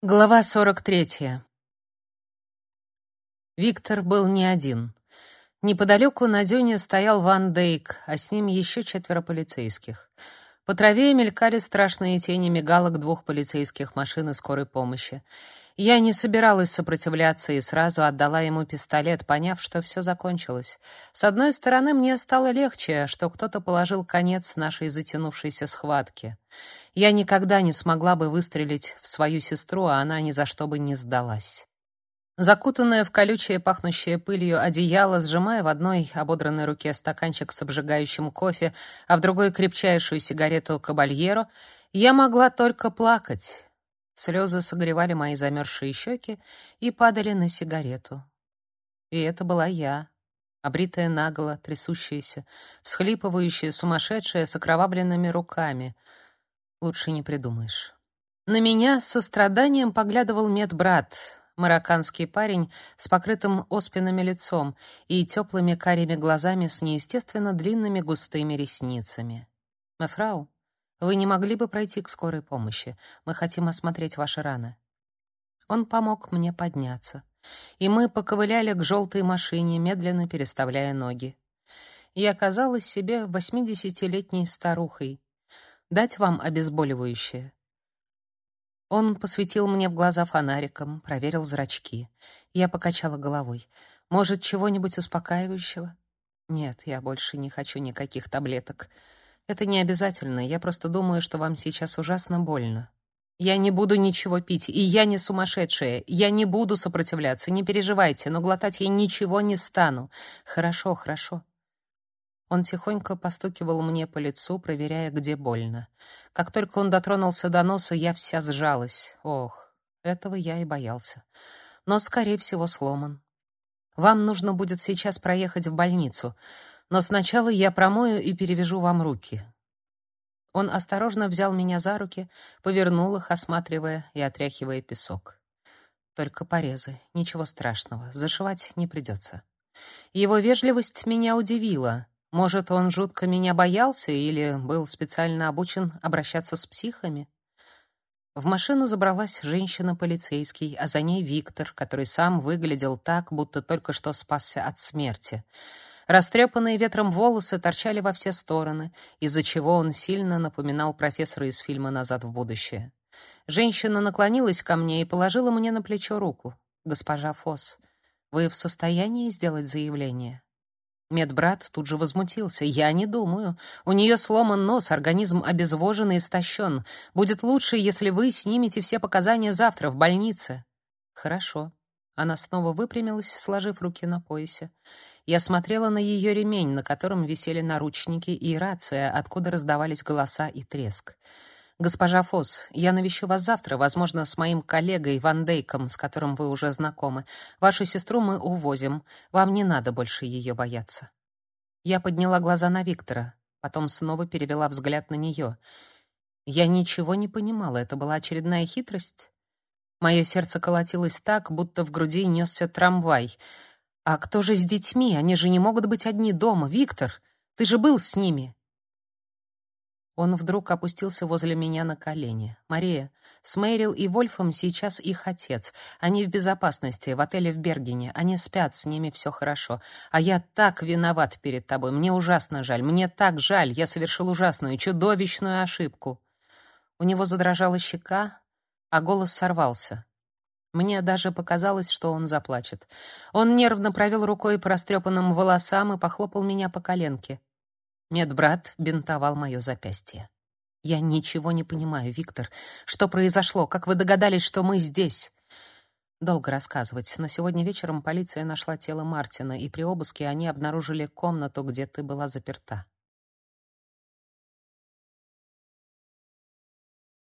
Глава 43. Виктор был не один. Неподалеку на дюне стоял Ван Дейк, а с ним еще четверо полицейских. По траве мелькали страшные тени мигалок двух полицейских машин и скорой помощи. Я не собиралась сопротивляться и сразу отдала ему пистолет, поняв, что все закончилось. С одной стороны, мне стало легче, что кто-то положил конец нашей затянувшейся схватке. Я никогда не смогла бы выстрелить в свою сестру, а она ни за что бы не сдалась. Закутанная в колючее, пахнущее пылью одеяло, сжимая в одной ободранной руке стаканчик с обжигающим кофе, а в другой крепчайшую сигарету кабальеро, я могла только плакать. Слезы согревали мои замерзшие щеки и падали на сигарету. И это была я, обритая наголо, трясущаяся, всхлипывающая, сумасшедшая, с окровавленными руками. Лучше не придумаешь. На меня с состраданием поглядывал медбрат, марокканский парень с покрытым оспинами лицом и теплыми карими глазами с неестественно длинными густыми ресницами. «Мефрау, вы не могли бы пройти к скорой помощи? Мы хотим осмотреть ваши раны. Он помог мне подняться, и мы поковыляли к желтой машине, медленно переставляя ноги. Я оказалась себе восьмидесятилетней старухой. Дать вам обезболивающее. Он посветил мне в глаза фонариком, проверил зрачки. Я покачала головой. Может, чего-нибудь успокаивающего? Нет, я больше не хочу никаких таблеток. Это не обязательно, я просто думаю, что вам сейчас ужасно больно. Я не буду ничего пить, и я не сумасшедшая. Я не буду сопротивляться, не переживайте, но глотать я ничего не стану. Хорошо, хорошо. Он тихонько постукивал мне по лицу, проверяя, где больно. Как только он дотронулся до носа, я вся сжалась. Ох, этого я и боялся. Но, скорее всего, сломан. Вам нужно будет сейчас проехать в больницу. Но сначала я промою и перевяжу вам руки. Он осторожно взял меня за руки, повернул их, осматривая и отряхивая песок. Только порезы, ничего страшного, зашивать не придется. Его вежливость меня удивила. Может, он жутко меня боялся или был специально обучен обращаться с психами? В машину забралась женщина-полицейский, а за ней Виктор, который сам выглядел так, будто только что спасся от смерти. Растрепанные ветром волосы торчали во все стороны, из-за чего он сильно напоминал профессора из фильма «Назад в будущее». Женщина наклонилась ко мне и положила мне на плечо руку. «Госпожа Фосс, вы в состоянии сделать заявление?» Медбрат тут же возмутился. «Я не думаю. У нее сломан нос, организм обезвожен и истощен. Будет лучше, если вы снимете все показания завтра в больнице». «Хорошо». Она снова выпрямилась, сложив руки на поясе. Я смотрела на ее ремень, на котором висели наручники и рация, откуда раздавались голоса и треск. Госпожа Фос, я навещу вас завтра, возможно, с моим коллегой Ван Дейком, с которым вы уже знакомы. Вашу сестру мы увозим. Вам не надо больше ее бояться. Я подняла глаза на Виктора, потом снова перевела взгляд на нее. Я ничего не понимала, это была очередная хитрость. Мое сердце колотилось так, будто в груди несся трамвай — а кто же с детьми? Они же не могут быть одни дома. Виктор, ты же был с ними. Он вдруг опустился возле меня на колени. Мария, с Мэрил и Вольфом сейчас их отец. Они в безопасности, в отеле в Бергене. Они спят, с ними все хорошо. А я так виноват перед тобой. Мне ужасно жаль. Мне так жаль. Я совершил ужасную, чудовищную ошибку. У него задрожала щека, а голос сорвался. Мне даже показалось, что он заплачет. Он нервно провел рукой по растрепанным волосам и похлопал меня по коленке. Медбрат бинтовал мое запястье. Я ничего не понимаю, Виктор. Что произошло? Как вы догадались, что мы здесь? Долго рассказывать, но сегодня вечером полиция нашла тело Мартина, и при обыске они обнаружили комнату, где ты была заперта.